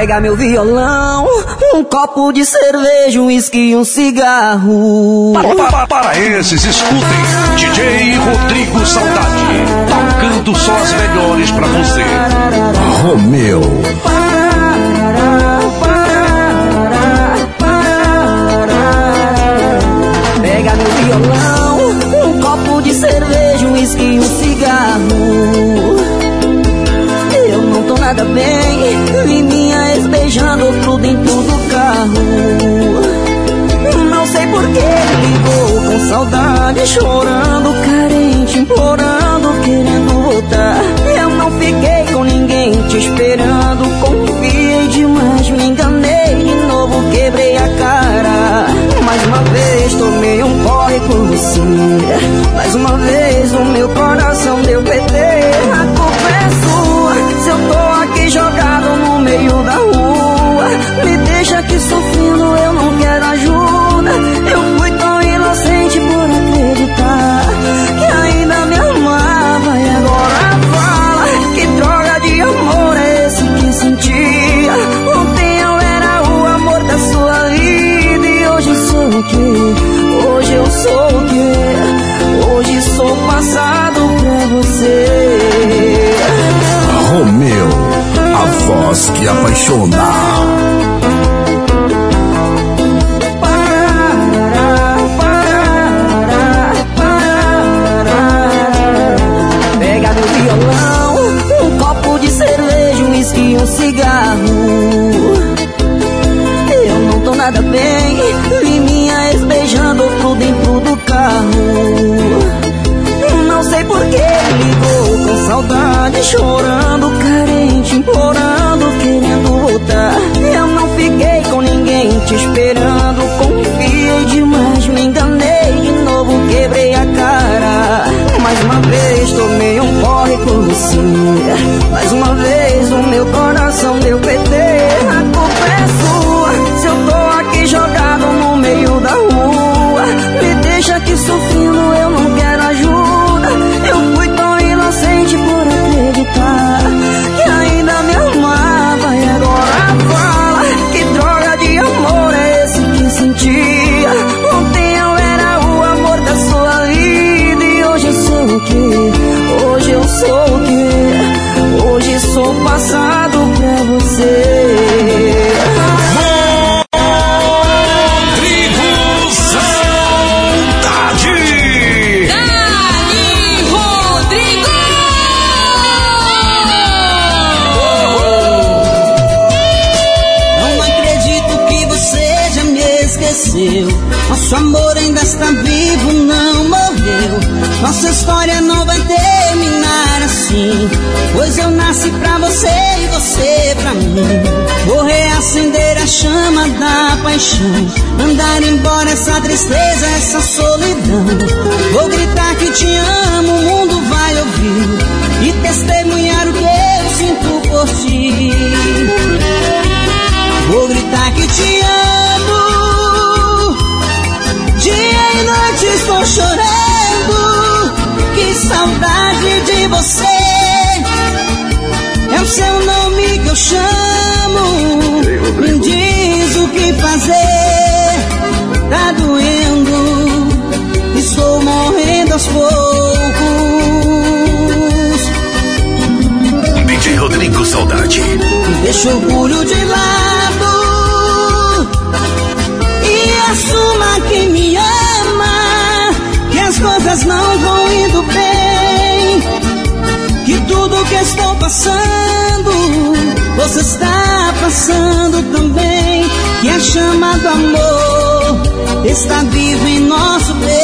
Pega meu violão, um copo de cerveja, um uísque e um cigarro. Para, para, para esses, escutem DJ Rodrigo Saudade, tocando só as melhores pra você. Romeu. Pega meu violão, um copo de cerveja, um uísque e um cigarro. Eu não tô nada bem, dentro do carro. Não sei por que ligou com saudade, chorando, carente, implorando, querendo voltar. Eu não fiquei com ninguém te esperando, confiei demais, me enganei de novo, quebrei a cara. Mais uma vez tomei um corre por você. Mais uma vez o meu coração deu PT. Um uísque e um cigarro. Eu não tô nada bem, vi minha ex beijando outro dentro do carro. Não sei por que ligou com saudade, chorando, carente, implorando, tomei um corre por você. Mais uma vez o meu coração deu PT. A culpa é sua, se eu tô aqui jogado no meio da rua. Amor está viva em nosso peito.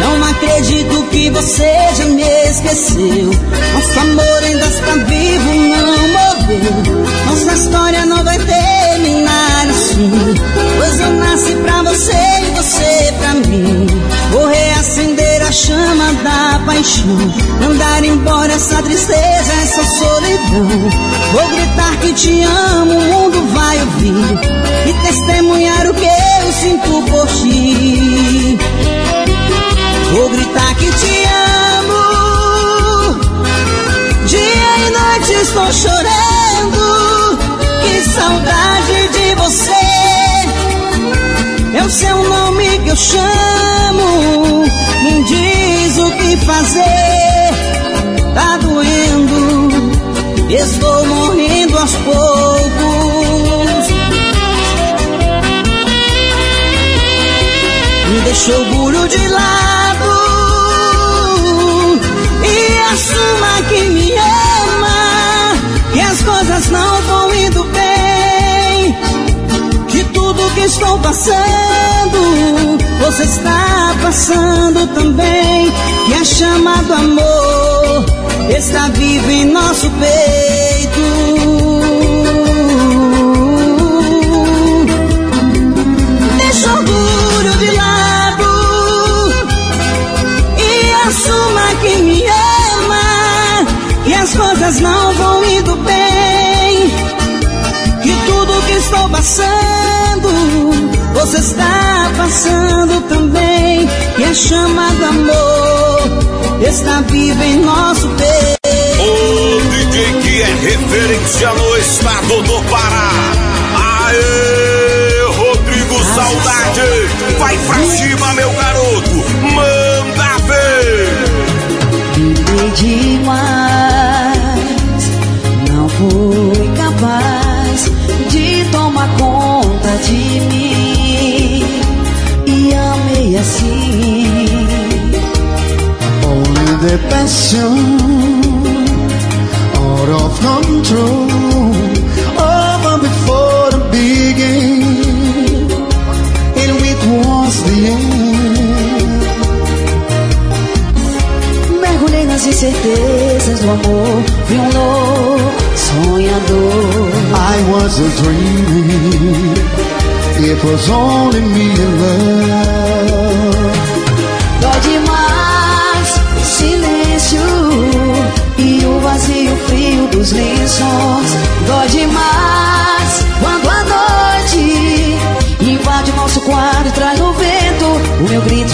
Não acredito que você já me esqueceu. Nosso amor paixão. Mandar embora essa tristeza, essa solidão. Vou gritar que te amo, o mundo vai ouvir. E testemunhar o que eu sinto por ti. Vou gritar que te amo. Dia e noite estou chorando. Que saudade de você. É o seu nome que eu chamo. Me o que fazer. Tá doendo. Estou morrendo aos poucos. Me deixa o orgulho de lado. E assuma que me ama. Que as coisas não vão indo bem. Que tudo que estou passando, você está passando também. Que a chama do amor está viva em nosso peito. Deixa o orgulho de lado e assuma que me ama. Que as coisas não vão indo bem. Que tudo que estou passando, você está passando também. Que a chama do amor está viva em nosso peito. O DJ que é referência no estado do Pará. Aê, Rodrigo Saudade. Vai pra cima, meu garoto. Manda ver. Vivi demais, The passion out of control over before the beginning and it was the end. Mergulhei nas incertezas do amor, fui um louco sonhador. I was a dreaming it was only me and love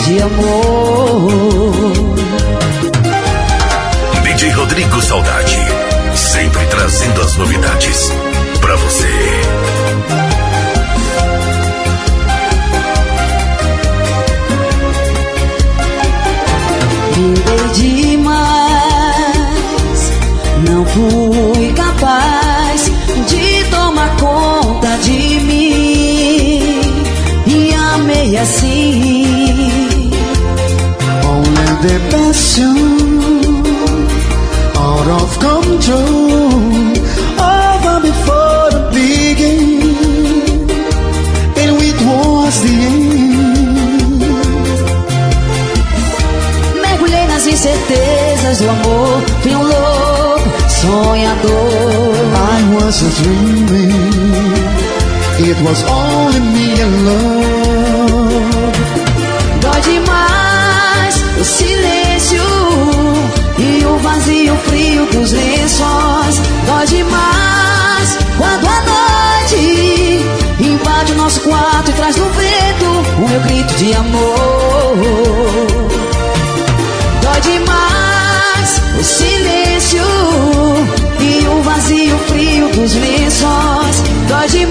de amor. DJ Rodrigo Saudade. Sempre trazendo as novidades pra você. Passion out of control. Over before the beginning. And it was the end. Mergulhei nas incertezas do amor, fui um louco sonhador. I was a dreaming it was only me and vazio frio dos lençóis. Dói demais quando a noite invade o nosso quarto e traz no vento o meu grito de amor. Dói demais o silêncio e o vazio frio dos lençóis. Dói demais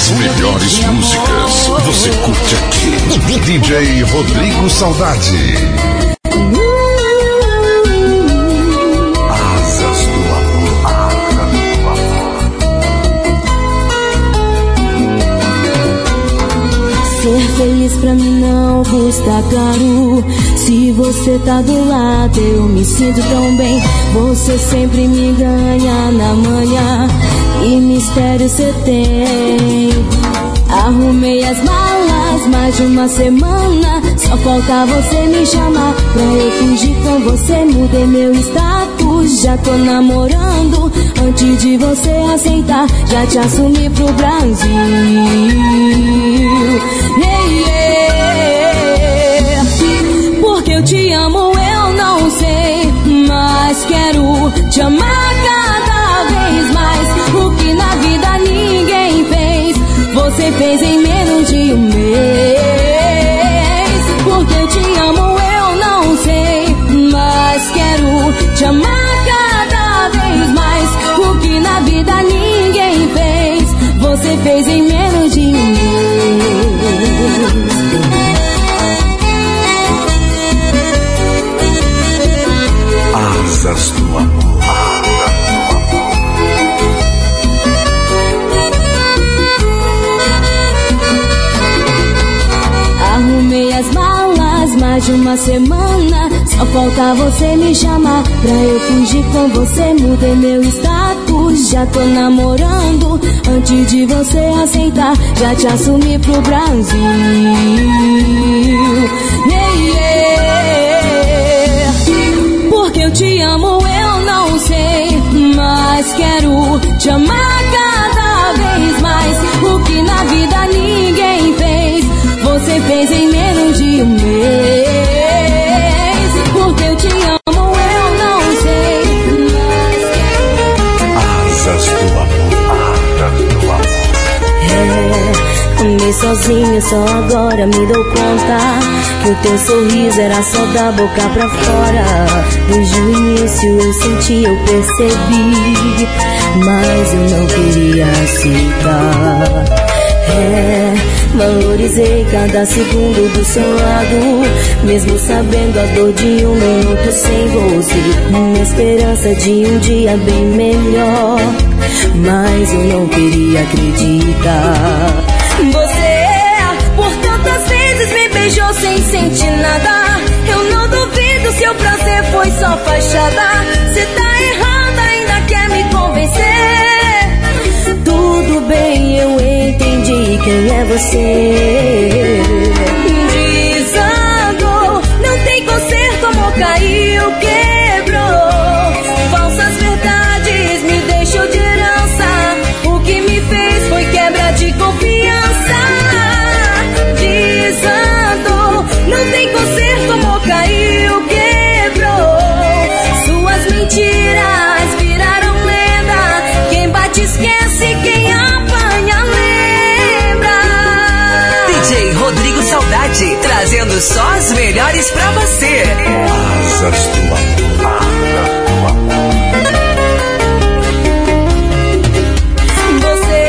As melhores músicas você curte aqui. DJ Rodrigo Saudade. Asas do amor. Do amor. Ser feliz pra mim não custa caro. Se você tá do lado, eu me sinto tão bem. Você sempre me ganha na manhã. E mistério cê tem. Arrumei as malas mais de uma semana. Só falta você me chamar Pra eu fugir com você. Mudei meu status, já tô namorando. Antes de você aceitar Já te assumi pro Brasil. Yeah, yeah. Porque eu te amo, eu não sei Mas quero te amar, você fez em menos de um mês. Porque eu te amo, eu não sei, mas quero te amar cada vez mais. O que na vida ninguém fez, você fez em menos de um mês. asas do amor. Mais de uma semana. Só falta você me chamar pra eu fugir com você. Mudei meu status, já tô namorando. Antes de você aceitar, já te assumi pro Brasil. Yeah, yeah. Porque eu te amo, eu não sei. Mas quero te amar cada vez mais. O que na vida ninguém fez, você fez em menos de um mês. Sozinha, só agora me dou conta que o teu sorriso era só da boca pra fora. Desde o início eu senti, eu percebi, mas eu não queria aceitar. É, valorizei cada segundo do seu lado, mesmo sabendo a dor de um minuto sem você. Minha esperança de um dia bem melhor, mas eu não queria acreditar. Beijou sem sentir nada. Eu não duvido se o prazer foi só fachada. Você tá errada, ainda quer me convencer. Tudo bem, eu entendi quem é você. Melhores pra você. Asas do amor. Asas do amor. Você,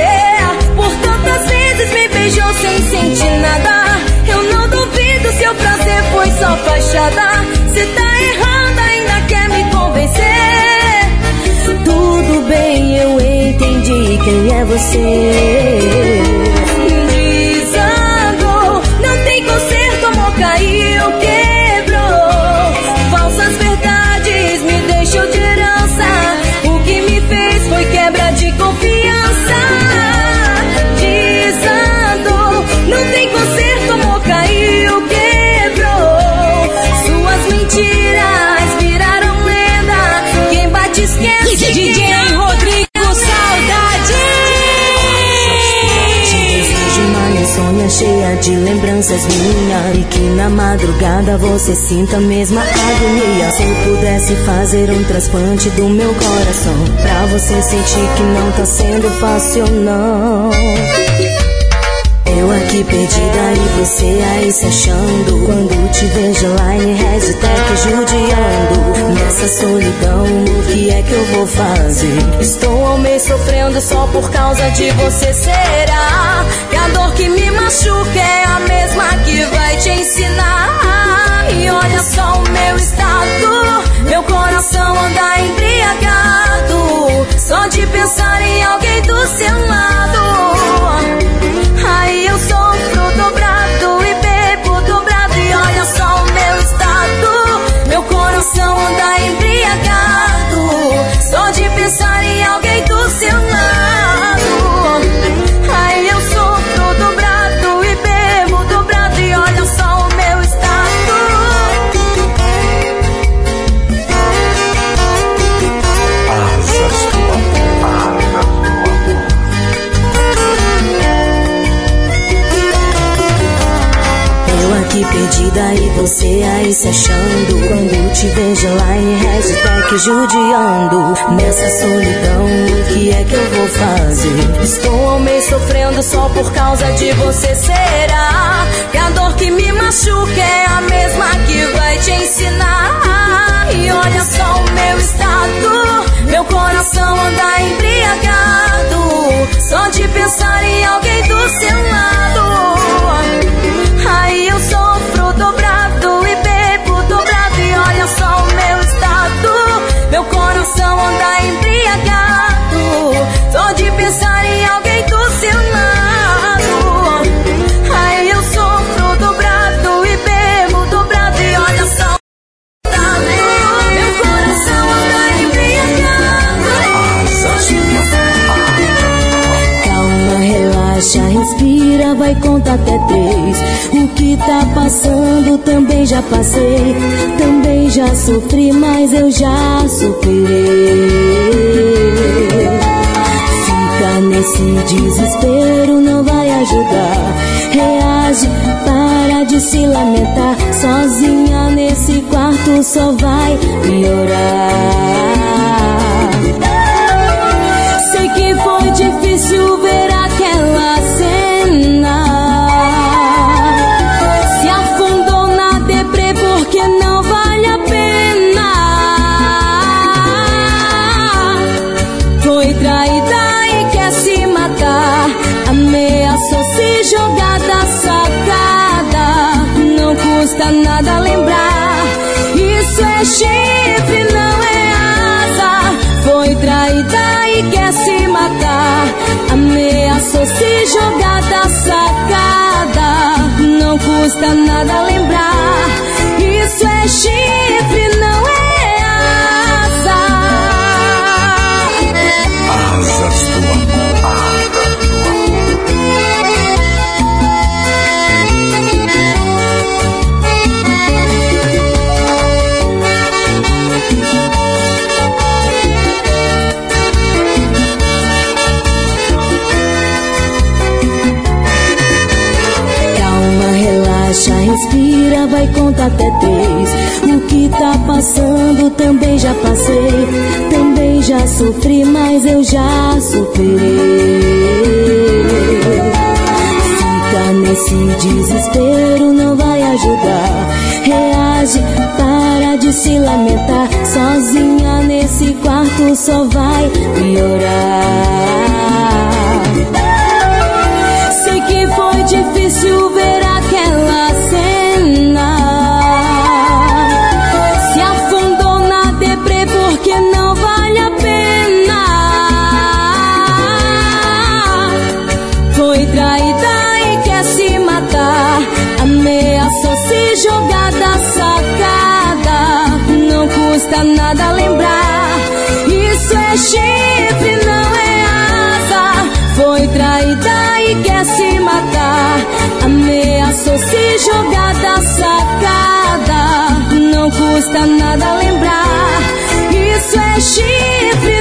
por tantas vezes me beijou sem sentir nada. Eu não duvido se o prazer foi só fachada. Você tá errada, ainda quer me convencer. Tudo bem, eu entendi quem é você. Minha E que na madrugada você sinta a mesma agonia. Se eu pudesse fazer um transplante do meu coração Pra você sentir que não tá sendo fácil não. Eu aqui perdida e você aí se achando. Quando te vejo lá em hashtag judiando. Nessa solidão, o que é que eu vou fazer? Estou ao mês sofrendo só por causa de você a que me machuca é a mesma que vai te ensinar? E olha só o meu estado Meu coração anda embriagado Só de pensar em alguém do seu lado Aí eu sofro dobrado e bebo dobrado E olha só o meu estado Meu coração anda embriagado Só de pensar perdida e você aí se achando. Quando te vejo online, hashtag judiando. Nessa solidão, o que é que eu vou fazer? Estou ao mês sofrendo só por causa de você. Será que a dor que me machuca é a mesma que vai te ensinar? E olha só o meu estado, meu coração anda embriagado. Só de pensar em alguém do seu lado. Aí vai contar até três. O que tá passando também já passei. Também já sofri, mas eu já superei. Fica nesse desespero, não vai ajudar. Reage, para de se lamentar. Sozinha nesse quarto só vai piorar. Sei que foi difícil Custa nada lembrar. Isso é chifre, não é asa. Foi traída e quer se matar. Ameaçou se jogar da sacada. Não custa nada lembrar. Vai contar até três. O que tá passando também já passei. Também já sofri, mas eu já superei. Fica nesse desespero, não vai ajudar. Reage, para de se lamentar. Sozinha nesse quarto só vai piorar. É chifre, não é asa. Foi traída e quer se matar. Ameaçou se jogar da sacada. Não custa nada lembrar. Isso é chifre,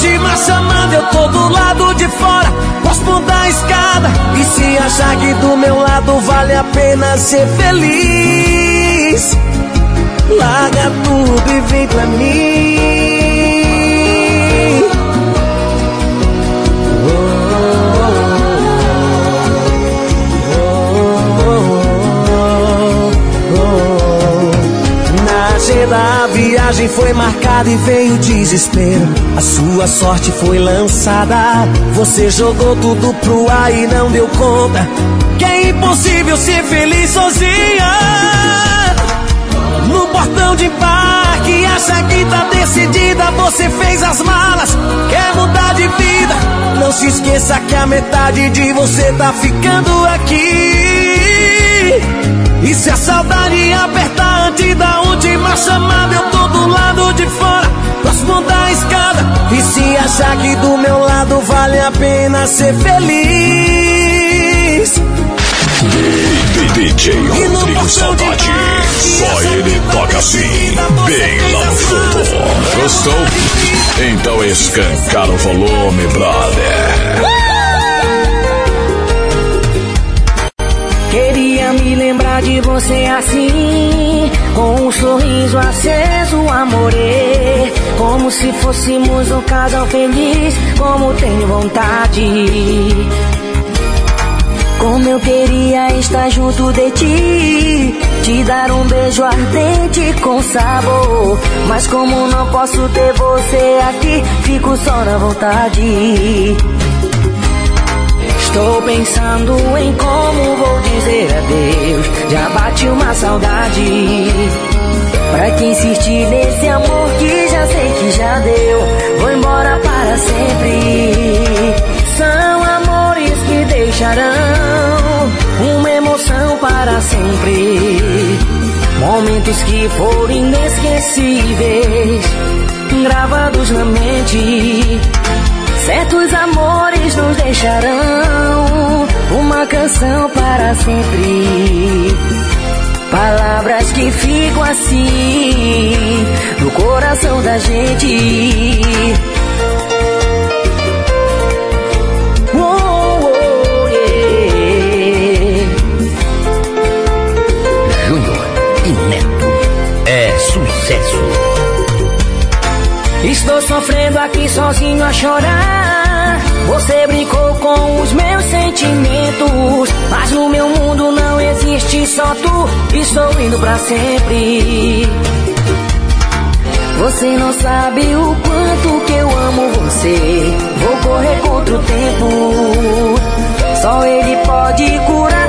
da última chamada, eu tô do lado de fora, posso mudar a escada. E se achar que do meu lado vale a pena ser feliz, Larga tudo e vem pra mim. Na viagem foi marcada e veio desespero. A sua sorte foi lançada. Você jogou tudo pro ar e não deu conta. Que é impossível ser feliz sozinha. No portão de embarque, acha que tá decidida. Você fez as malas, quer mudar de vida. Não se esqueça que a metade de você tá ficando aqui. E se a saudade apertar antes da última chamada, eu tô do lado de fora, próximo da escada. E se achar que do meu lado vale a pena ser feliz. DJ Rodrigo Saudade. Só ele toca assim, bem lá no fundo. Gostou? Então escancar o volume, brother. Me lembrar de você assim, com um sorriso aceso, amore. Como se fôssemos um casal feliz, como tenho vontade. Como eu queria estar junto de ti, te dar um beijo ardente com sabor. Mas como não posso ter você aqui, fico só na vontade. Estou pensando em como vou dizer adeus. Já bate uma saudade. Pra que insistir nesse amor que já sei que já deu? Vou embora para sempre. São amores que deixarão uma emoção para sempre. Momentos que foram inesquecíveis, gravados na mente. Certos amores nos deixarão uma canção para sempre. Palavras que ficam assim no coração da gente. Sofrendo aqui sozinho a chorar. Você brincou com os meus sentimentos. Mas no meu mundo não existe só tu. Estou indo pra sempre. Você não sabe o quanto que eu amo você. Vou correr contra o tempo. Só ele pode curar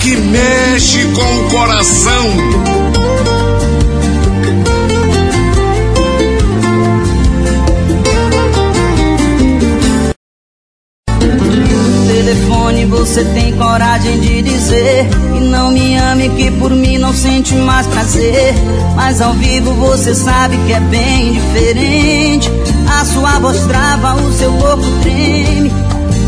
Que mexe com o coração. telefone você tem coragem de dizer que não me ame, que por mim não sente mais prazer. Mas ao vivo você sabe que é bem diferente. A sua voz trava, o seu corpo treme.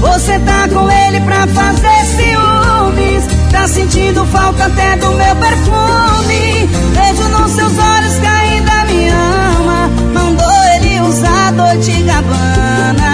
Você tá com ele pra fazer ciúmes. Tá sentindo falta até do meu perfume. Vejo nos seus olhos que ainda me ama. Mandou ele usar Dolce Gabbana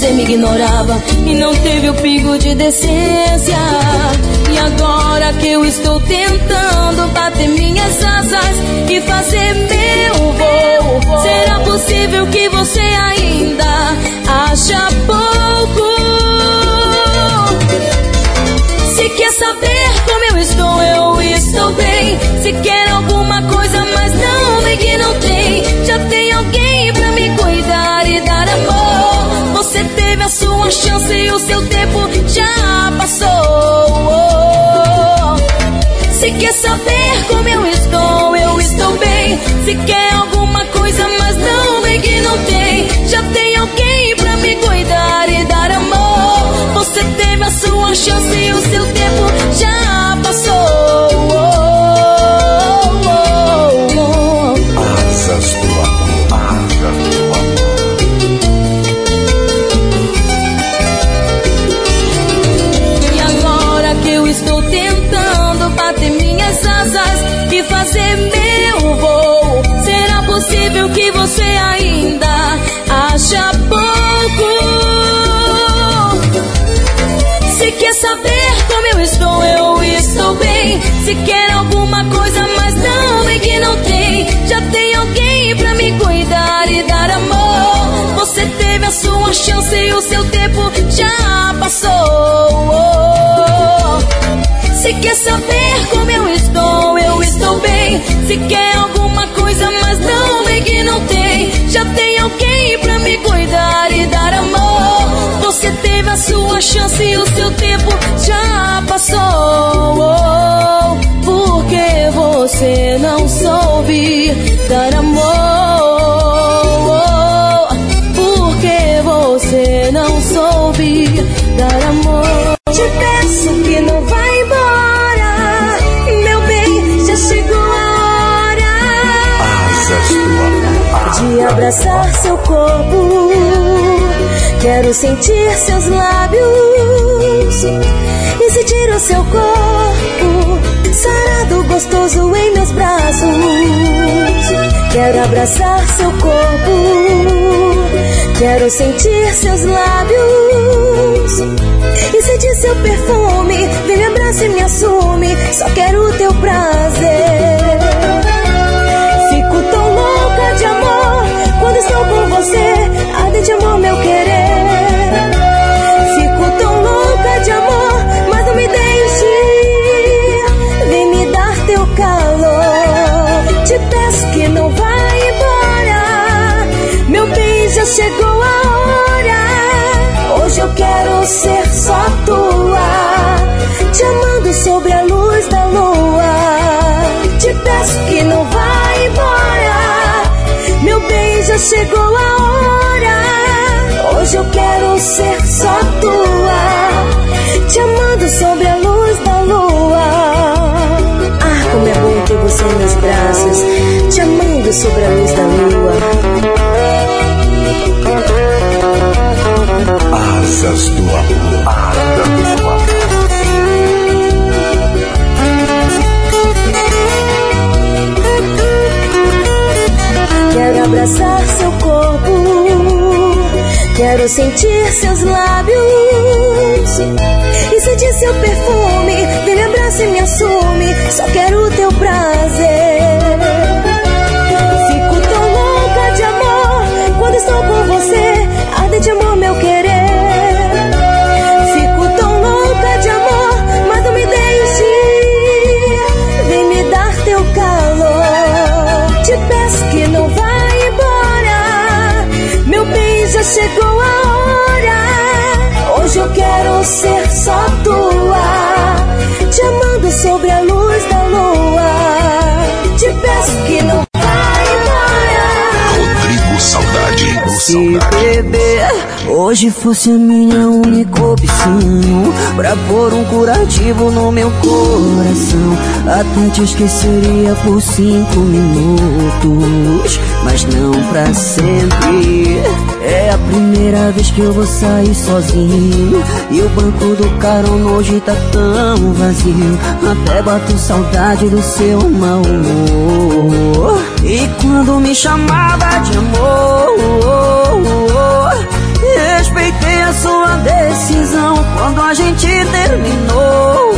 você me ignorava E não teve o pingo de decência. E agora que eu estou tentando bater minhas asas e fazer meu voo, será possível que você sua chance e o seu tempo já passou. Se quer saber como eu estou, eu estou bem. Se quer alguma coisa, mas não vem que não tem. Já tem alguém pra me cuidar e dar amor. Você teve a sua chance e o seu tempo e o seu tempo já passou. Se quer saber como eu estou, eu estou bem. Se quer alguma coisa, mas não vem que não tem. Já tem alguém pra me cuidar e dar amor. Você teve a sua chance e o seu tempo já passou. Porque você não soube dar amor. Dar amor. Te peço que não vá embora. Meu bem, já chegou a hora Asas do amor. de abraçar seu corpo. Quero sentir seus lábios e sentir o seu corpo sarado, gostoso em meus braços. Quero abraçar seu corpo. Quero sentir seus lábios e sentir seu perfume. Vem me abraça e me assume. Só quero o teu prazer. Ser só tua. Te amando sobre a luz da lua. Te peço que não vá embora. Meu bem, já chegou a hora. Hoje eu quero ser só tua. Te amando sobre a luz da lua. Ah, como é bom ter você em meus braços. Te amando sobre a luz da lua. Do amor. Quero abraçar seu corpo, quero sentir seus lábios e sentir seu perfume. Vem me abraça e me assume, só quero o teu prazer. Hoje fosse a minha única opção Pra pôr um curativo no meu coração. Até te esqueceria por cinco minutos Mas não pra sempre. É a primeira vez que eu vou sair sozinho E o banco do carona hoje tá tão vazio. Até bato saudade do seu mau humor. E quando me chamava de amor respeitei a sua decisão quando a gente terminou.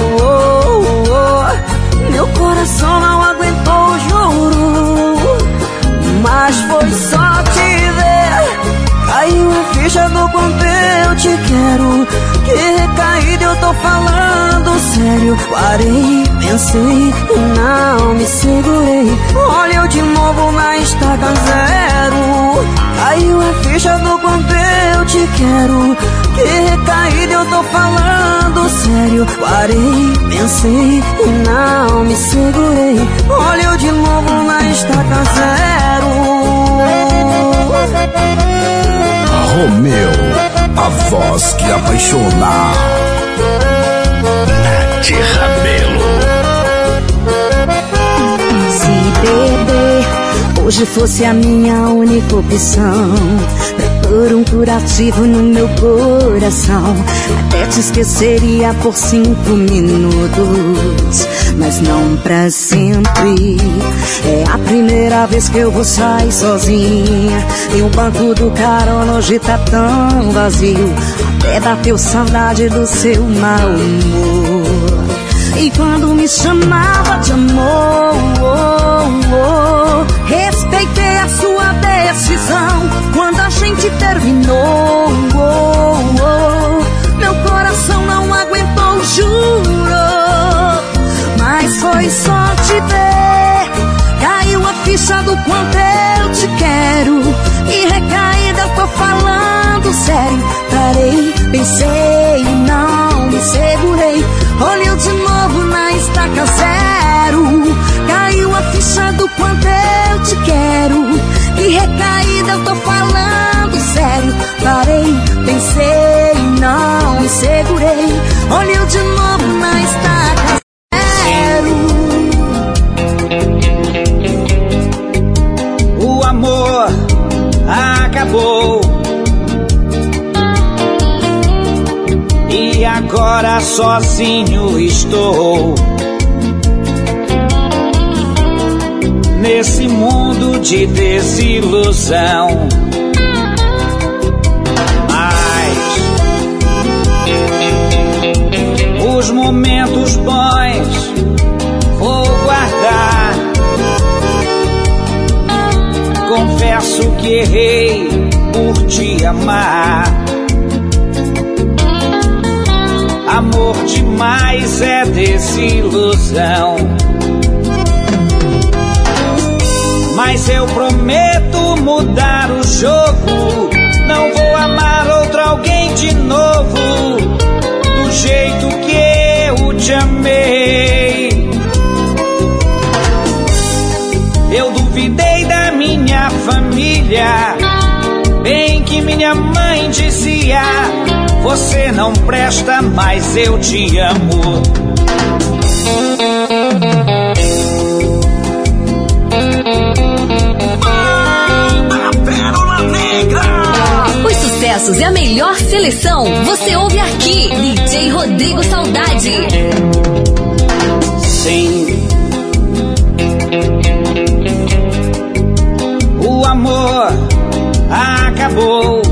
Meu coração não aguentou, juro. Mas foi só te ver. Caiu a ficha do quanto eu te quero. Que recaída eu tô falando sério. Parei, pensei e não me segurei. Olha eu de novo na estaca zero. Caiu a ficha do quanto eu te quero. Que recaída eu tô falando sério. Parei, pensei, não me segurei. Olha eu de novo na estaca zero. Romeu, a voz que apaixona. Nath Rabelo. Hoje fosse a minha única opção, por um curativo no meu coração, até te esqueceria por cinco minutos, mas não pra sempre. É a primeira vez que eu vou sair sozinha, e o banco do carona hoje tá tão vazio, até bateu saudade do seu mau humor. E quando me chamava de amor, oh, oh, respeitei a sua decisão. Quando a gente terminou, oh, oh, meu coração não aguentou, juro. Mas foi só te ver, caiu a ficha do quanto eu te quero. E recaída, tô falando sério. Parei, pensei, não me segurei. Olhou de novo na estaca zero. Caiu a ficha do quanto eu tô falando sério. Parei, pensei, não me segurei. Olhou de novo na estaca zero. O amor acabou. E agora sozinho estou. Nesse mundo de desilusão. Mas os momentos bons vou guardar. Confesso que errei por te amar. Amor demais é desilusão. Mas eu prometo mudar o jogo. Não vou amar outro alguém de novo. Do jeito que eu te amei. Eu duvidei da minha família. Bem que minha mãe dizia: Você não presta, mas eu te amo. Sucessos e a melhor seleção você ouve aqui. DJ Rodrigo Saudade. Sim. O amor acabou.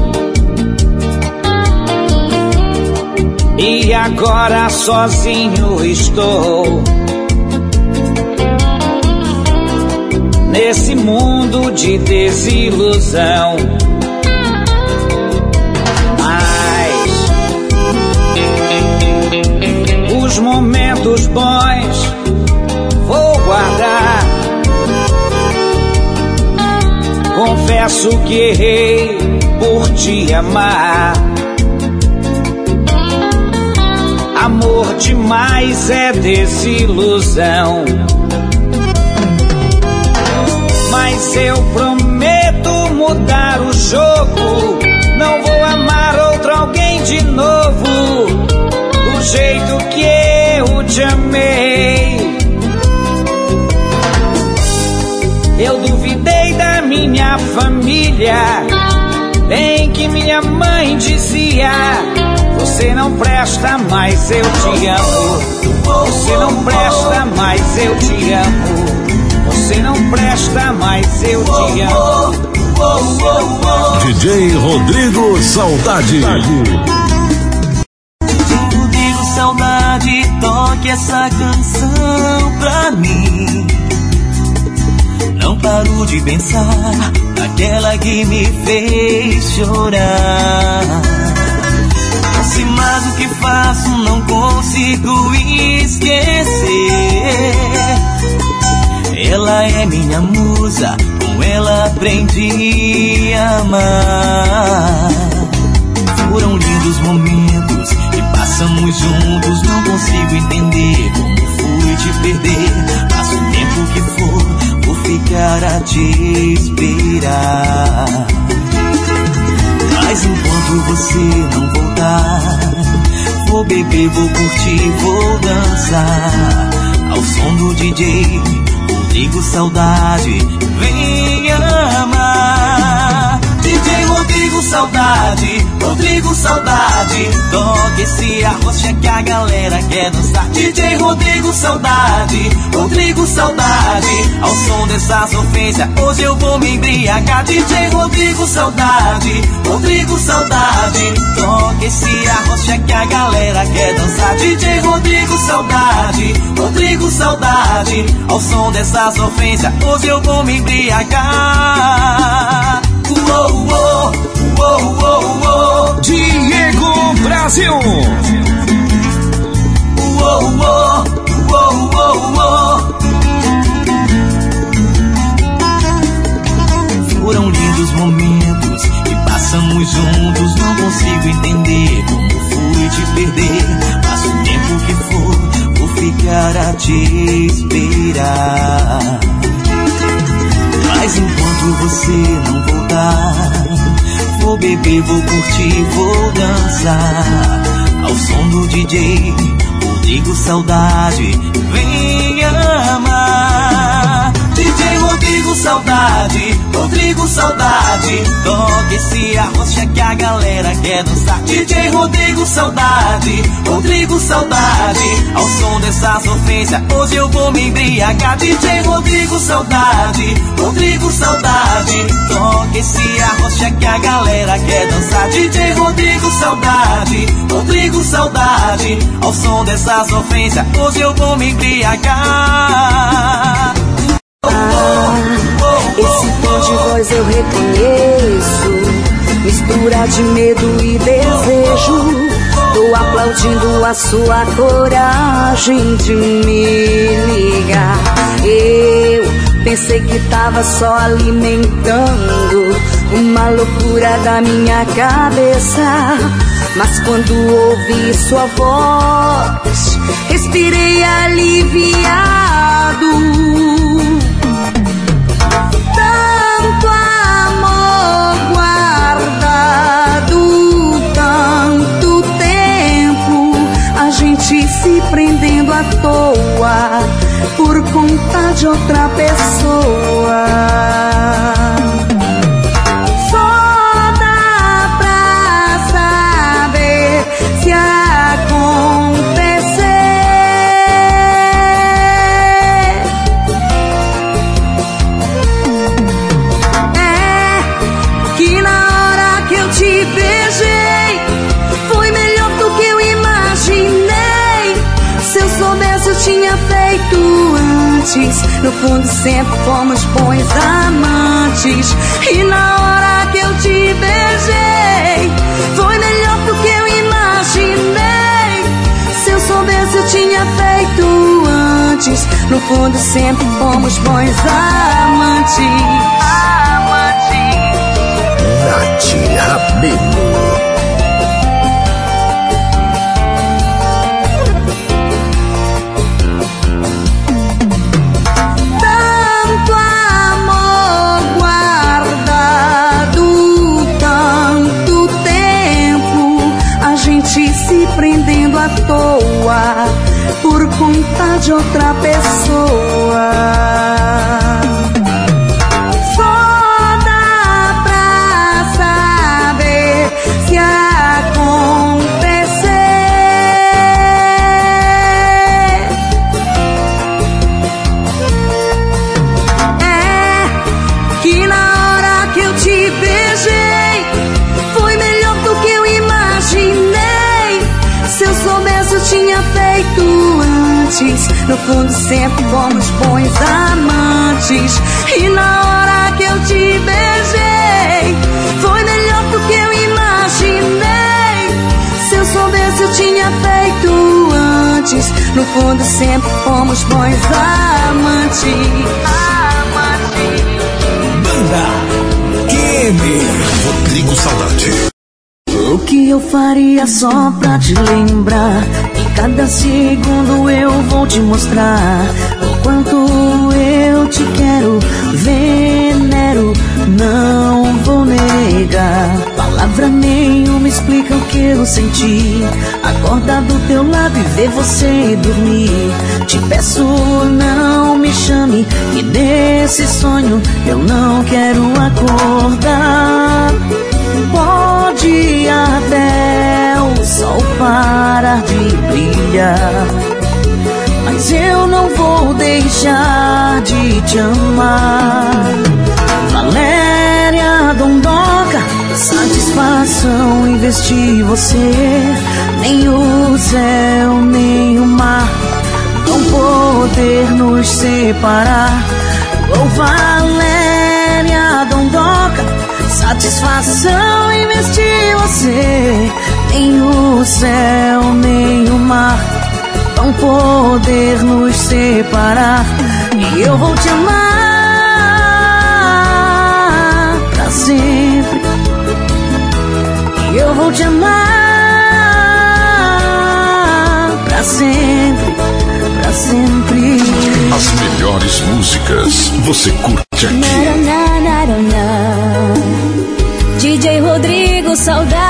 E agora sozinho estou. Nesse mundo de desilusão. Momentos bons vou guardar. Confesso que errei por te amar. Amor demais é desilusão. Mas eu prometo mudar o jogo. Não vou amar outro alguém de novo. Do jeito que eu te amei. Eu duvidei da minha família. Bem que minha mãe dizia: Você não presta, mas eu te amo. Você não presta, mas eu te amo. Você não presta, mas eu te amo. DJ Rodrigo Saudade. Toque essa canção pra mim. Não paro de pensar naquela que me fez chorar. Se mais o que faço não consigo esquecer. Ela é minha musa, com ela aprendi a amar. Foram lindos momentos passamos juntos, não consigo entender como fui te perder. Passo o tempo que for, vou ficar a te esperar. Mas enquanto você não voltar, vou beber, vou curtir, vou dançar ao som do DJ Rodrigo Saudade. Vem amar. DJ Rodrigo Saudade, Rodrigo Saudade. Toque esse arrocha que a galera quer dançar. DJ Rodrigo Saudade, Rodrigo Saudade. Ao som dessas ofensas, hoje eu vou me embriagar. DJ Rodrigo Saudade, Rodrigo Saudade. Toque esse arrocha que a galera quer dançar. DJ Rodrigo Saudade, Rodrigo Saudade. Ao som dessas ofensas, hoje eu vou me embriagar. Vou curtir, vou dançar. Ao som do DJ, Rodrigo Saudade, vem amar. DJ Rodrigo Saudade, Rodrigo Saudade. Toque esse arrocha que a galera quer dançar. DJ Rodrigo Saudade, Rodrigo Saudade. Ao som dessas ofensas, hoje eu vou me embriagar. DJ Rodrigo Saudade, Rodrigo Saudade. Toque esse arrocha que a galera quer dançar. DJ Rodrigo Saudade, Rodrigo Saudade. Ao som dessas ofensas, hoje eu vou me embriagar. Tom de voz eu reconheço, mistura de medo e desejo. Tô aplaudindo a sua coragem de me ligar. Eu pensei que tava só alimentando uma loucura da minha cabeça. Mas quando ouvi sua voz, respirei aliviado. Toa por conta de outra pessoa. Antes. No fundo, sempre fomos bons amantes. E na hora que eu te beijei foi melhor do que eu imaginei. Se eu soubesse, eu tinha feito antes. No fundo, sempre fomos bons amantes. Amantes. Nath Rabelo. Por conta de outra pessoa. No fundo, sempre fomos bons amantes. E na hora que eu te beijei foi melhor do que eu imaginei. Se eu soubesse, eu tinha feito antes. No fundo, sempre fomos bons amantes. Amantes. Banda QM. Rodrigo Saudade. O que eu faria só pra te lembrar? Cada segundo eu vou te mostrar o quanto eu te quero, venero, não vou negar. Palavra nenhuma explica o que eu senti. Acordar do teu lado e ver você dormir. Te peço, não me chame, que desse sonho eu não quero acordar. Pode até o sol parar de brilhar. Mas eu não vou deixar de te amar. Valéria Dondoca, satisfação em vestir você. Nem o céu, nem o mar vão poder nos separar. Oh, Valéria Dondoca, satisfação em vestir você. Nem o céu, nem o mar vão poder nos separar. E eu vou te amar pra sempre. E eu vou te amar pra sempre, pra sempre. As melhores músicas você curte aqui. Na, na, na. DJ Rodrigo Saudade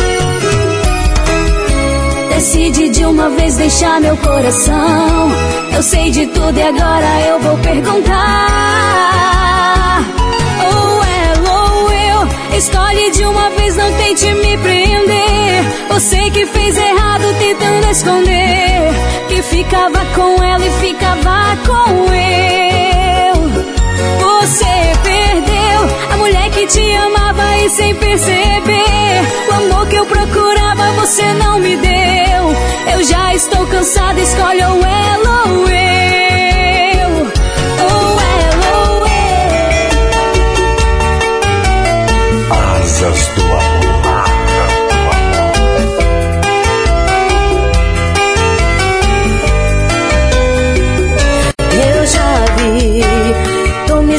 Decide de uma vez deixar meu coração. Eu sei de tudo e agora eu vou perguntar. Ou ela ou eu Escolhe de uma vez, não tente me prender. Você que fez errado tentando esconder. Que ficava com ela e ficava com eu Você perdeu. A mulher que te amava e sem perceber. O amor que eu procurava você não me deu. Eu já estou cansada, escolhe ou ela ou eu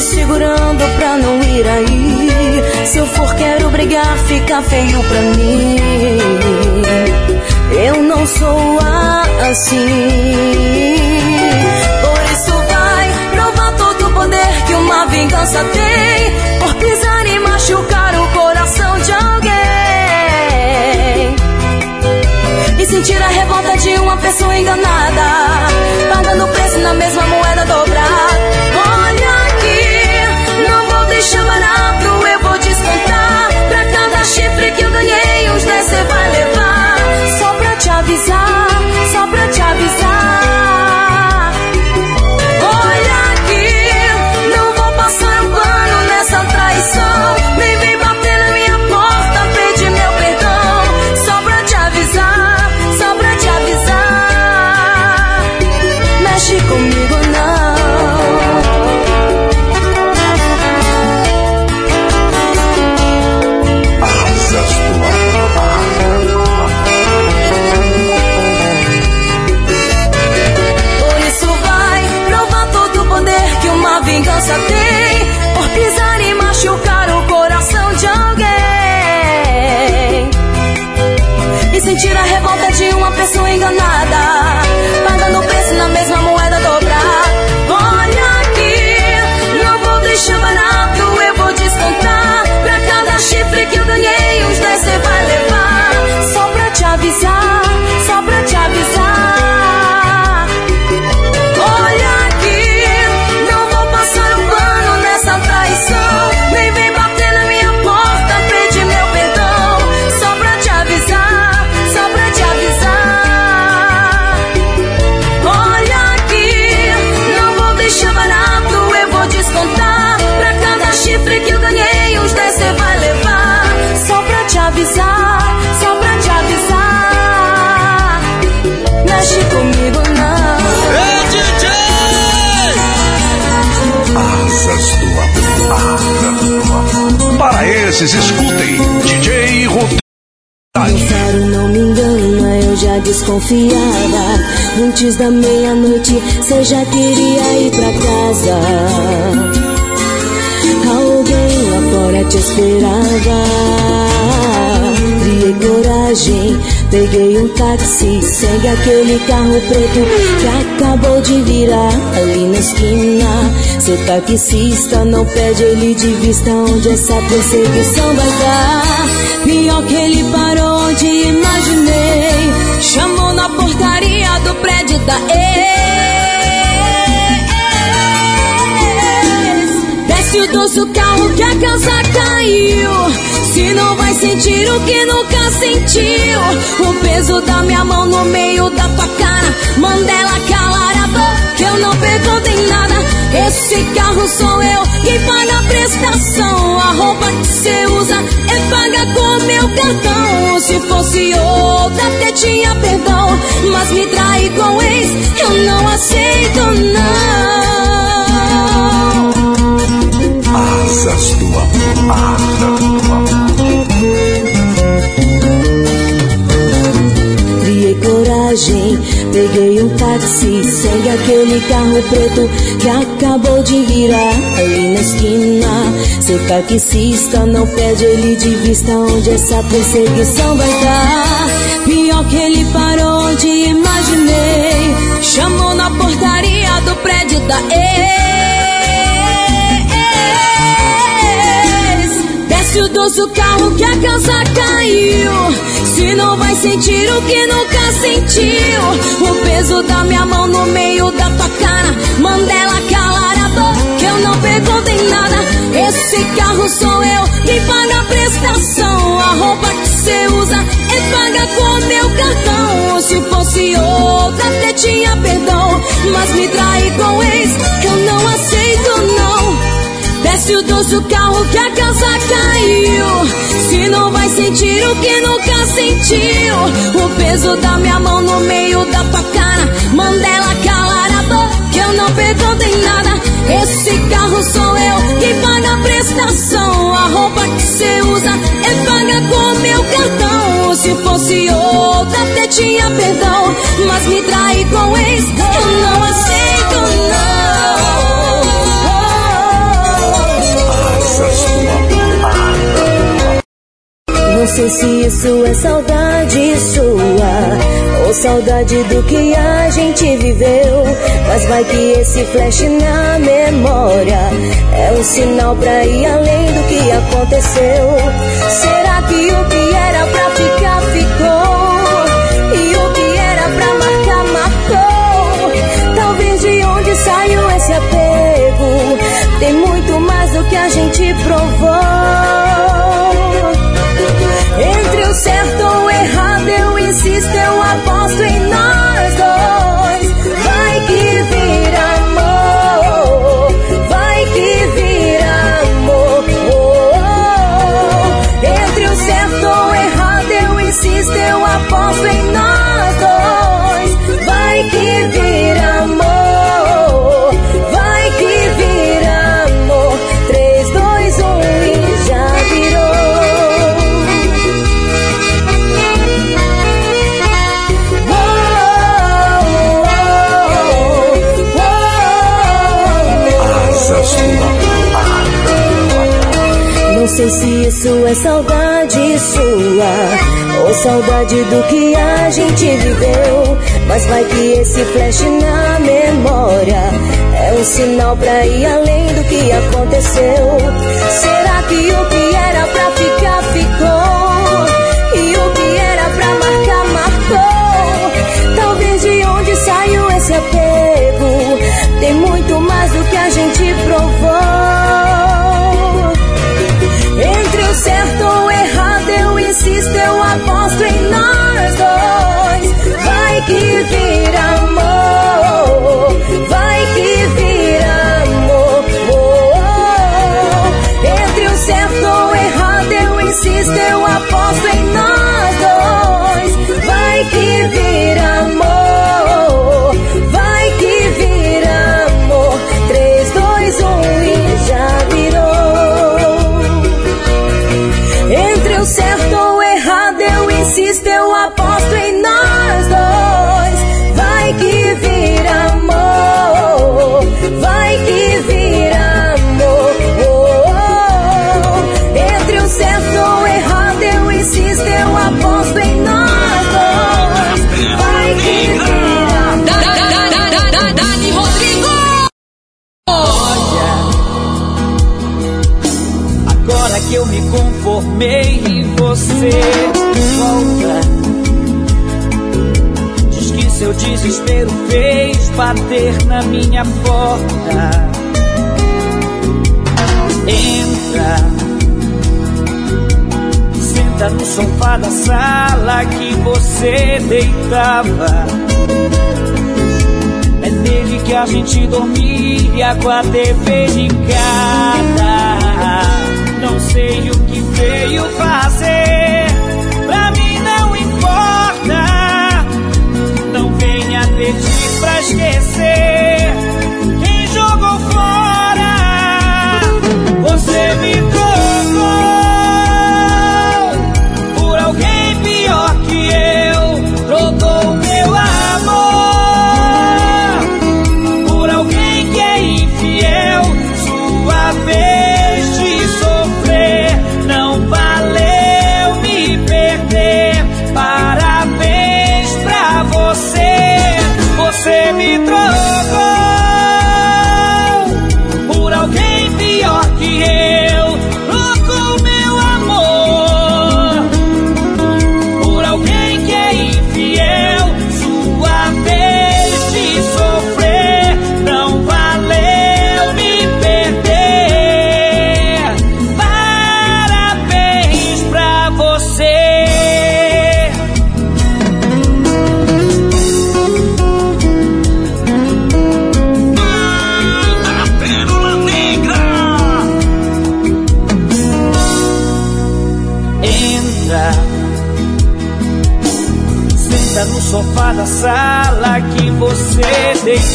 segurando pra não ir aí. Se eu for, quero brigar, fica feio pra mim. Eu não sou assim. Por isso vai provar todo o poder que uma vingança tem. Por pisar e machucar o coração de alguém. E sentir a revolta de uma pessoa enganada Pagando preço na mesma moeda dobrada Escutem DJ Rodrigo. Não me engana, eu já desconfiava. Antes da meia-noite, cê já queria ir pra casa. Alguém lá fora te esperava. Criei coragem, peguei um táxi. Segue aquele carro preto que acabou de virar ali na esquina. Seu taxista não perde ele de vista onde essa perseguição vai dar. Pior que ele parou onde imaginei. Chamou na portaria do prédio da ex. Desce o doce carro que a casa caiu. Se não vai sentir o que nunca sentiu. O peso da minha mão no meio da tua cara. Mandela calar a boca que eu não perguntei nada. Esse carro sou eu quem paga a prestação. A roupa que cê usa é paga com meu cartão. Se fosse outra, até tinha perdão. Mas me trai com ex, eu não aceito, não. Asas do amor. Peguei um táxi, segue aquele carro preto que acabou de virar ali na esquina. Seu taxista não perde ele de vista onde essa perseguição vai dar. Pior que ele parou onde imaginei, chamou na portaria do prédio da ex. Desce o doce carro que a casa caiu. Se não vai sentir o que nunca sentiu. O peso da minha mão no meio da tua cara. Mandela calar a boca, que eu não perguntei nada. Esse carro sou eu, quem paga a prestação. A roupa que cê usa é paga com meu cartão. Se fosse outra, até tinha perdão. Mas me trai com ex, que eu não aceito. Desce o doce o carro que a casa caiu. Se não vai sentir o que nunca sentiu. O peso da minha mão no meio da tua cara. Mandela calar a boca, que eu não perguntei nada. Esse carro sou eu, quem paga a prestação. A roupa que cê usa é paga com meu cartão. Se fosse outra, até tinha perdão. Mas me trai com ex, eu não sei se isso é saudade sua ou saudade do que a gente viveu. Mas vai que esse flash na memória é um sinal pra ir além do que aconteceu. Será que o que era pra ficar ficou? E o que era pra marcar, marcou? Talvez de onde saiu esse apego tem muito mais do que a gente provou. straight saudade sua ou saudade do que a gente viveu. Mas vai que esse flash na memória é um sinal pra ir além do que aconteceu. Será que o que era pra ficar ficou? E o que era pra marcar, marcou? Talvez de onde saiu esse apego tem muito mais do que a gente provou. Dois. Vai conformei e você volta. Diz que seu desespero fez bater na minha porta. Entra, senta no sofá da sala que você deitava. É nele que a gente dormia com a TV ligada. Não sei o veio fazer, pra mim não importa. Não venha pedir pra esquecer quem jogou fora. Você me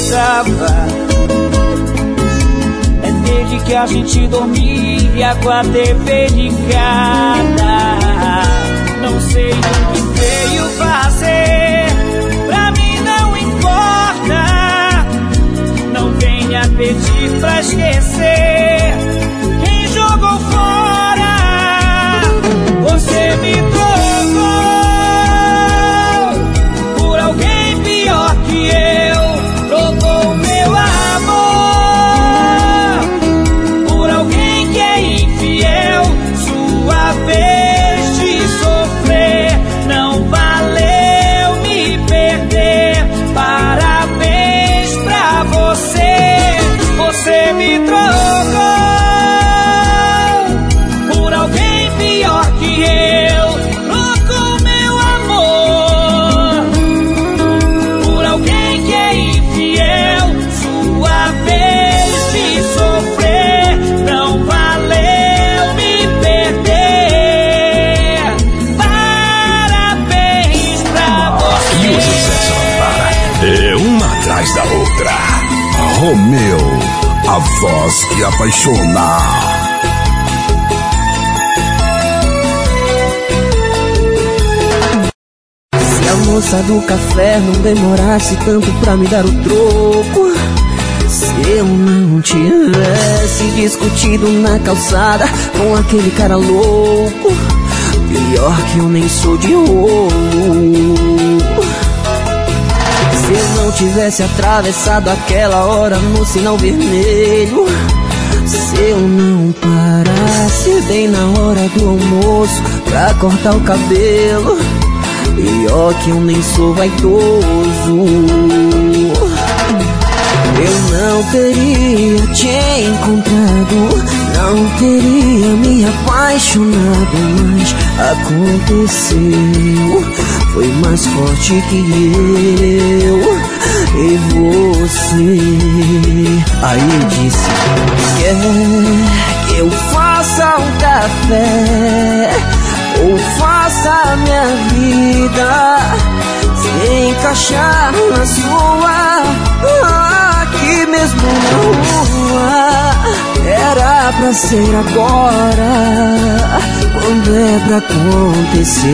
deitava. É nele que a gente dormia com a TV ligada. Não sei o que veio fazer, pra mim não importa. Não venha pedir pra esquecer quem jogou fora. Você me me trocou por alguém pior que eu. Trocou meu amor por alguém que é infiel. Sua vez de sofrer não valeu me perder. Parabéns pra você. É uma atrás da outra. Romeu, voz que apaixona. Se a moça do café não demorasse tanto pra me dar o troco. Se eu não tivesse discutido na calçada com aquele cara louco. Pior que eu nem sou de rolo. Não tivesse atravessado aquela hora no sinal vermelho. Se eu não parasse bem na hora do almoço pra cortar o cabelo. Pior que eu nem sou vaidoso. Eu não teria te encontrado, não teria me apaixonado, mas aconteceu. Foi mais forte que eu e você. Aí disse: Quer que eu faça um café? Ou faça minha vida se encaixar na sua aqui mesmo na rua era pra ser agora quando é pra acontecer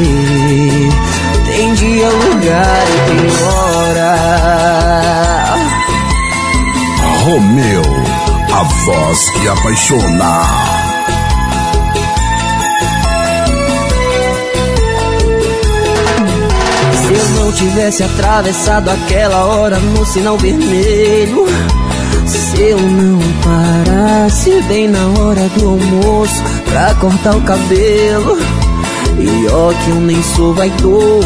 dia, lugar e tem hora. Romeu, a voz que apaixona. Se eu não tivesse atravessado aquela hora no sinal vermelho, se eu não parasse bem na hora do almoço pra cortar o cabelo, e ó que eu nem sou vaidoso.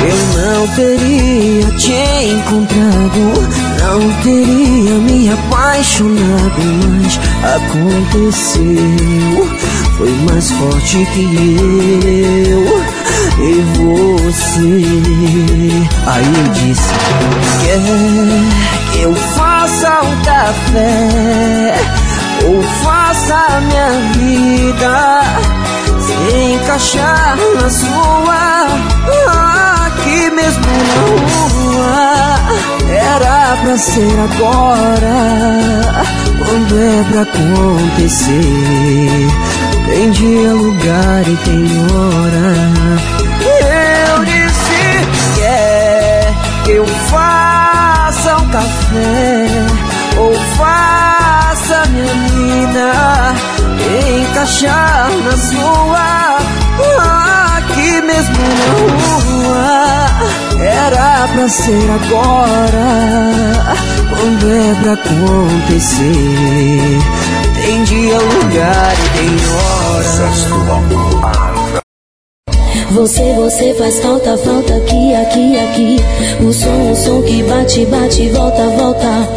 Eu não teria te encontrado, não teria me apaixonado, mas aconteceu. Foi mais forte que eu e você. Aí eu disse: Quer que eu faça um café ou faça minha vida se encaixar na sua? Aqui mesmo na rua era pra ser agora. Quando é pra acontecer, tem dia, lugar e tem hora. Eu disse: Quer que eu faça um café ou faça minha vida encaixar na sua? Aqui mesmo na rua era pra ser agora. Quando é pra acontecer, tem dia, lugar e tem hora. Você, você faz falta, falta aqui, aqui, aqui. O som, o som que bate, bate, volta, volta.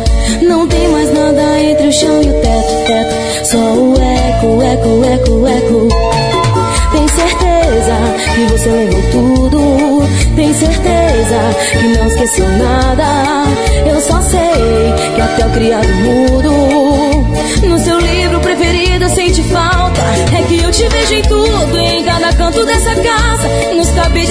Não tem mais nada entre o chão e o teto, teto. Só o eco, eco, eco, eco. Tem certeza que você levou tudo. Tem certeza que não esqueceu nada. Eu só sei que até o criado mudo. No seu livro preferido sente falta. É que eu te vejo em tudo, em cada canto dessa casa.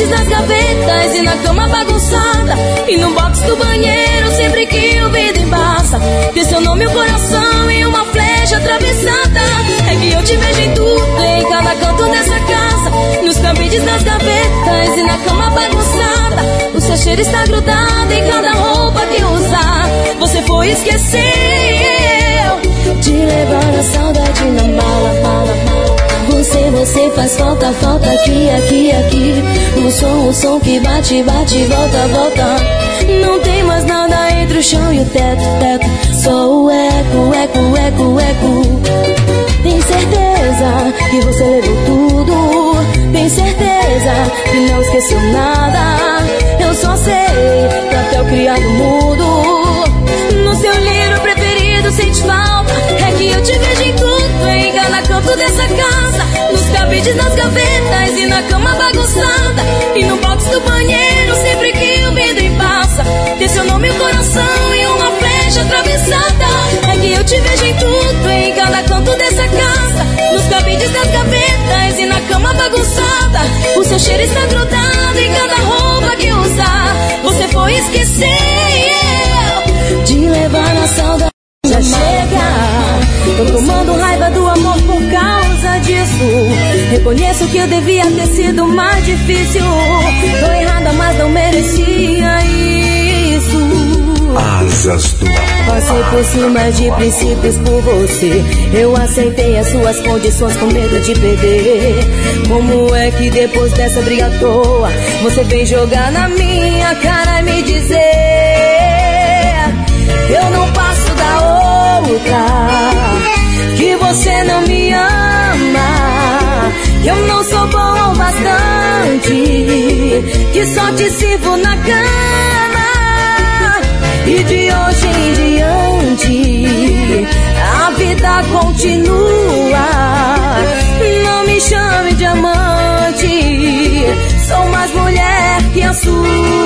Cabides das gavetas e na cama bagunçada. E no box do banheiro, sempre que o vidro embaça. Tem seu nome, o coração e uma flecha atravessada. É que eu te vejo em tudo, em cada canto dessa casa. Nos cabides das gavetas e na cama bagunçada. O seu cheiro está grudado em cada roupa que usar. Você foi esquecer de levar a saudade na mala, mala, mala. Você, você faz falta, falta aqui, aqui, aqui. O som, o som que bate, bate, volta, volta. Não tem mais nada entre o chão e o teto, teto. Só o eco, eco, eco, eco. Tem certeza que você levou tudo. Tem certeza que não esqueceu nada. Eu só sei o criado mudo. O seu cheiro está grudado em cada roupa que usar. Você foi esquecer de levar a saudade. Já chega, tô tomando raiva do amor por causa disso. Reconheço que eu devia ter sido mais difícil. Tô errada, mas não merecia Asas do amor. Passei por cima de princípios por você. Eu aceitei as suas condições com medo de perder. Como é que depois dessa briga à toa você vem jogar na minha cara e me dizer: Eu não passo da outra, que você não me ama, que eu não sou bom o bastante, que só te sirvo na cama. E de hoje em diante a vida continua. Não me chame de amante, sou mais mulher que a sua.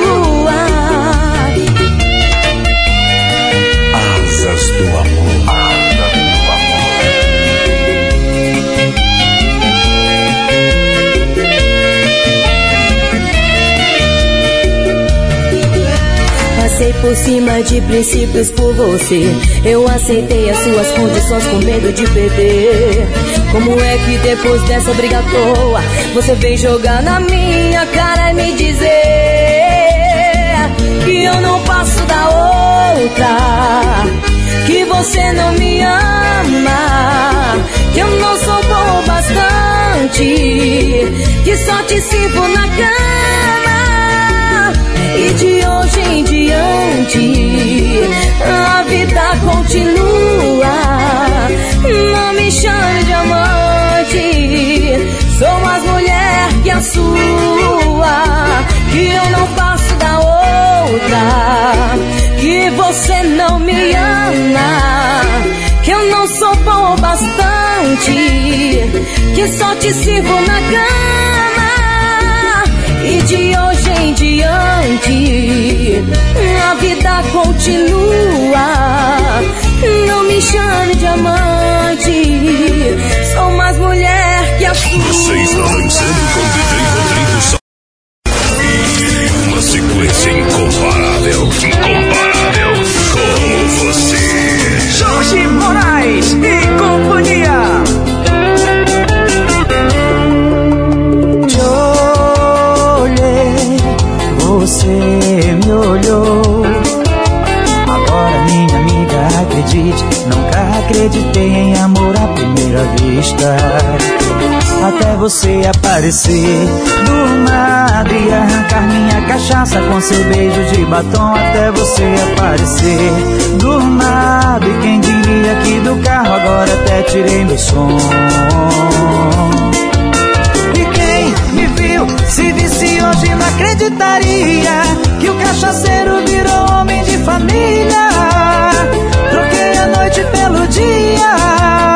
Passei por cima de princípios por você. Eu aceitei as suas condições com medo de perder. Como é que depois dessa briga à toa você vem jogar na minha cara e me dizer que eu não passo da outra? Que você não me ama, que eu não sou bom bastante, que só te sirvo na cama. E de hoje em diante, a vida continua. Não me chame de amante, sou mais mulher que a sua, que eu não passo da outra, que você não me ama, que eu não sou bom o bastante, que só te sirvo na cama. A vida continua. Não me chame de amante, sou mais mulher que a sua. Você está dançando com vista. Até você aparecer do nada e arrancar minha cachaça com seu beijo de batom. Até você aparecer do nada. E quem diria que do carro agora até tirei meu som. E quem me viu, se visse hoje não acreditaria Que o cachaceiro virou homem de família Troquei a noite pelo dia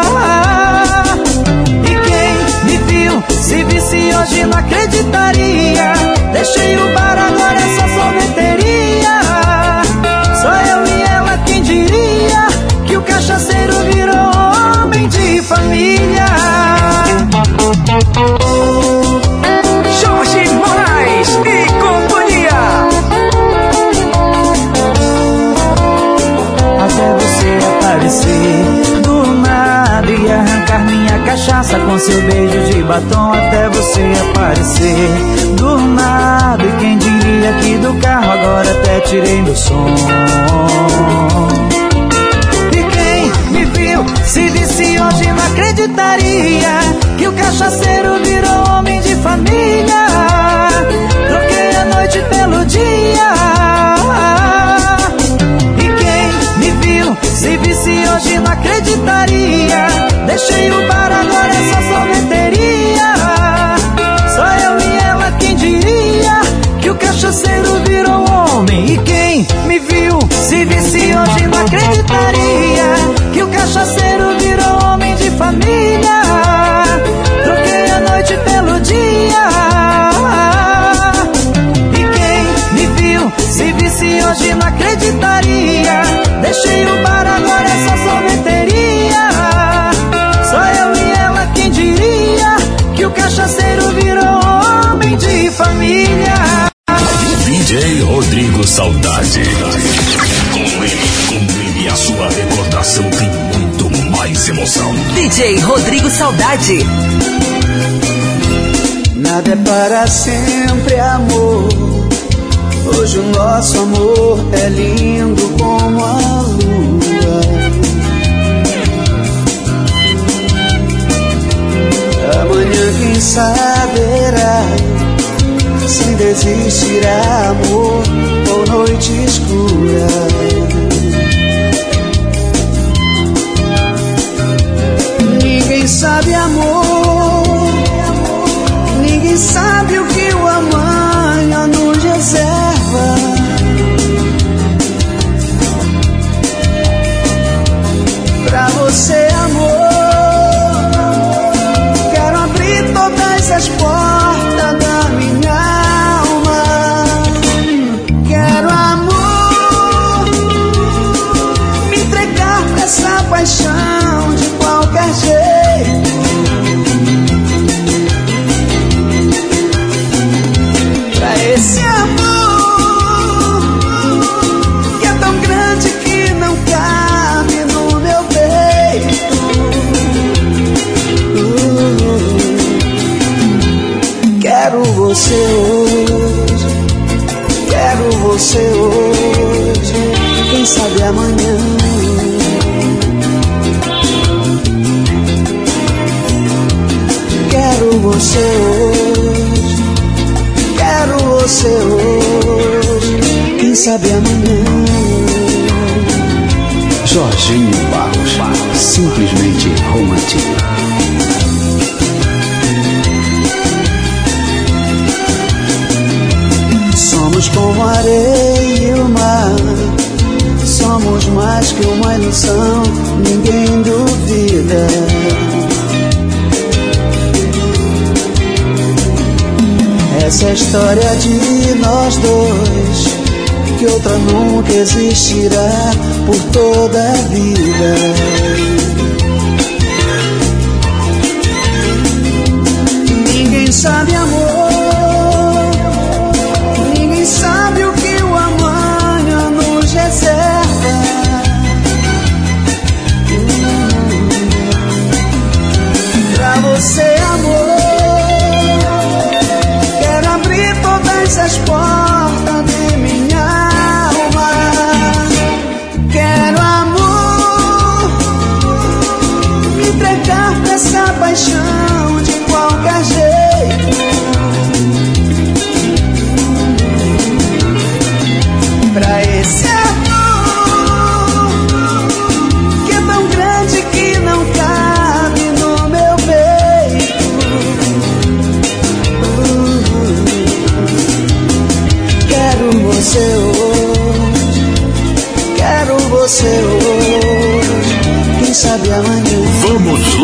se visse hoje não acreditaria. Deixei o bar, agora é só sorveteria. Só eu e ela, quem diria Que o cachaceiro virou homem de família? Jorge Moraes e companhia. até você aparecer minha cachaça com seu beijo de batom até você aparecer. Do nada e quem diria que do carro agora até tirei meu som. E quem me viu se visse hoje não acreditaria que o cachaceiro virou homem de família. Troquei a noite pelo dia se visse hoje não acreditaria Deixei o bar, agora é só sorveteria. Só eu e ela, quem diria Que o cachaceiro virou homem? E quem me viu, se visse hoje não acreditaria Que o cachaceiro Saudade. Com ele, com ele, a sua recordação tem muito mais emoção. DJ Rodrigo Saudade. Nada é para sempre, amor. Hoje o nosso amor é lindo como a lua. Amanhã quem saberá se ainda existirá amor ou noite escura. Ninguém sabe amor, você hoje, quero você hoje, quem sabe amanhã. Quero você hoje, quero você hoje, quem sabe amanhã. Jorginho Barros, simplesmente romântico. Somos como a areia e o mar. Somos mais que uma ilusão, ninguém duvida. Essa é a história de nós dois, que outra nunca existirá por toda a vida. Ninguém sabe amor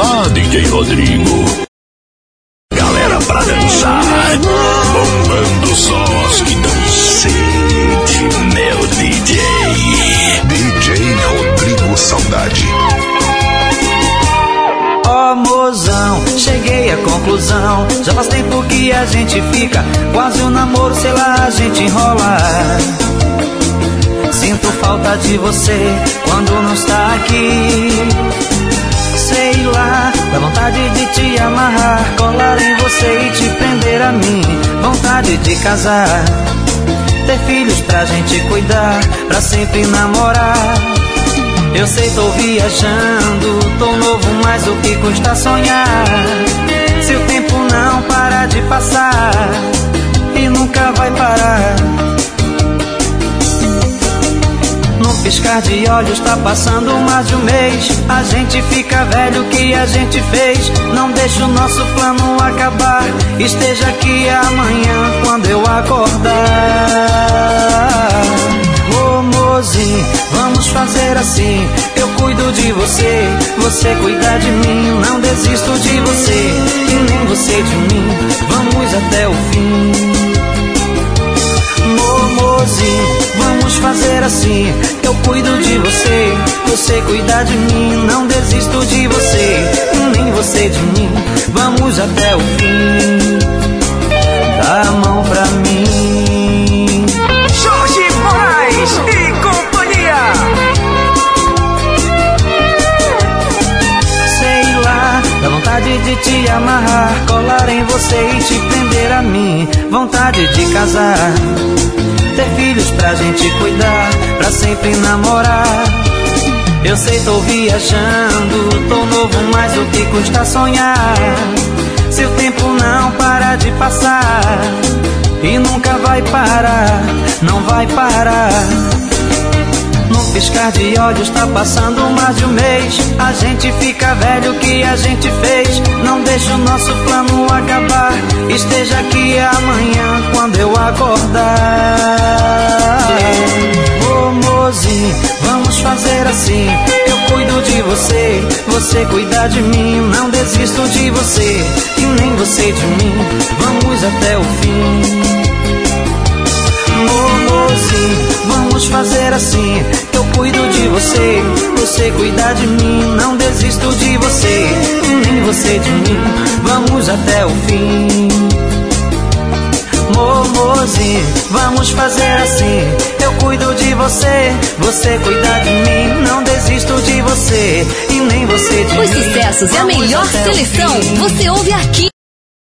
lá, DJ Rodrigo. Galera pra dançar. Bombando sós que dão meu DJ. DJ Rodrigo Saudade. Ó mozão, cheguei à conclusão. Já faz tempo que a gente fica, quase um namoro, sei lá, a gente enrola. Sinto falta de você quando não está aqui. Sei lá, dá vontade de te amarrar, colar em você e te prender a mim. Vontade de casar, ter filhos pra gente cuidar, pra sempre namorar. Eu sei, tô viajando, tô novo, mas o que custa sonhar? Se o tempo não para de passar e nunca vai parar. Piscar de olhos tá passando mais de um mês. A gente fica velho, o que a gente fez? Não deixa o nosso plano acabar. Esteja aqui amanhã quando eu acordar. Ô mozinho, vamos fazer assim. Eu cuido de você, você cuida de mim. Não desisto de você e nem você de mim. Vamos até o fim. Momozinho, vamos fazer assim. Eu cuido de você, você cuida de mim. Não desisto de você nem você de mim. Vamos até o fim. Dá a mão pra mim. De te amarrar, colar em você e te prender a mim. Vontade de casar, ter filhos pra gente cuidar, pra sempre namorar. Eu sei, tô viajando, tô novo, mas o que custa sonhar? Se o tempo não para de passar e nunca vai parar, não vai parar. Piscar de olhos tá passando mais de um mês. A gente fica velho, o que a gente fez? Não deixa o nosso plano acabar. Esteja aqui amanhã quando eu acordar. Ô mozinho, vamos fazer assim. Eu cuido de você, você cuida de mim. Não desisto de você e nem você de mim. Vamos até o fim. Momozinho, vamos fazer assim. Eu cuido de você, você cuida de mim. Não desisto de você, e nem você de mim. Vamos até o fim. Momozinho, vamos fazer assim. Eu cuido de você, você cuida de mim. Não desisto de você, e nem você de Os mim. sucessos e a Vamos melhor seleção você ouve aqui.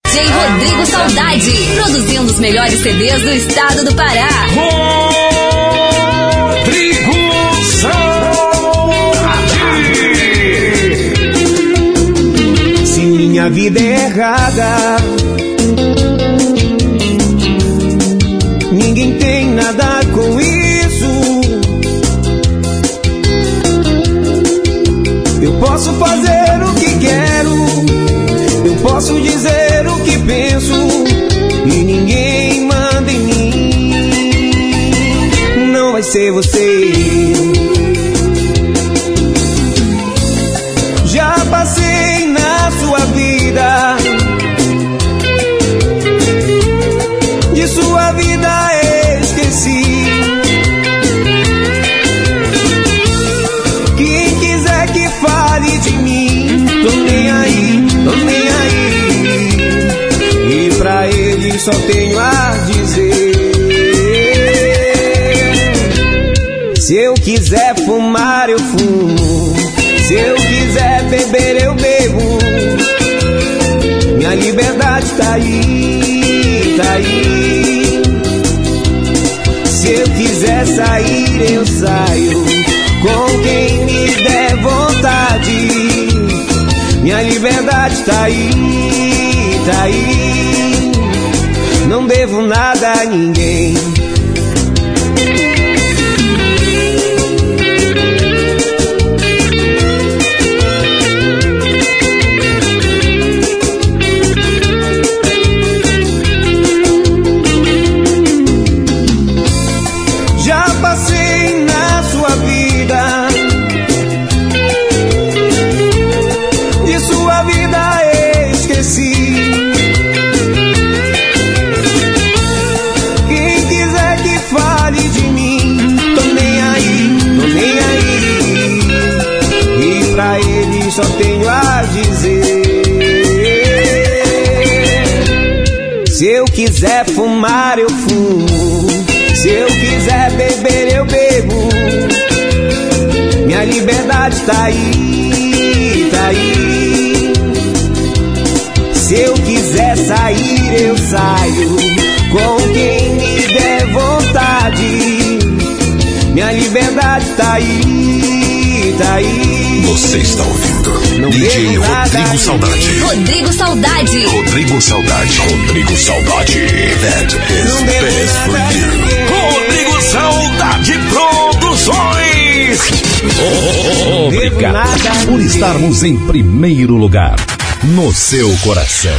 DJ Rodrigo Saudade, produzindo os melhores CDs do estado do Pará. Rodrigo minha vida é errada, ninguém tem nada com isso. Eu posso fazer o que quero, eu posso dizer o que penso, e ninguém manda em mim. Não vai ser você. Já passei vida. De sua vida esqueci. Quem quiser que fale de mim, tô nem aí, tô nem aí. E pra ele só tenho a dizer. Se eu quiser fumar, eu fumo. Minha liberdade tá aí, tá aí. Se eu quiser sair, eu saio com quem me der vontade. Minha liberdade tá aí, tá aí. Não devo nada a ninguém. Tá aí, tá aí. Se eu quiser sair, eu saio com quem me der vontade. Minha liberdade tá aí, tá aí. Você está ouvindo Não DJ Rodrigo. Saudade. Rodrigo Saudade. Rodrigo Saudade. Rodrigo Saudade. That is Não best for you. Rodrigo Saudade Produções. Obrigado por estarmos em primeiro lugar no seu coração.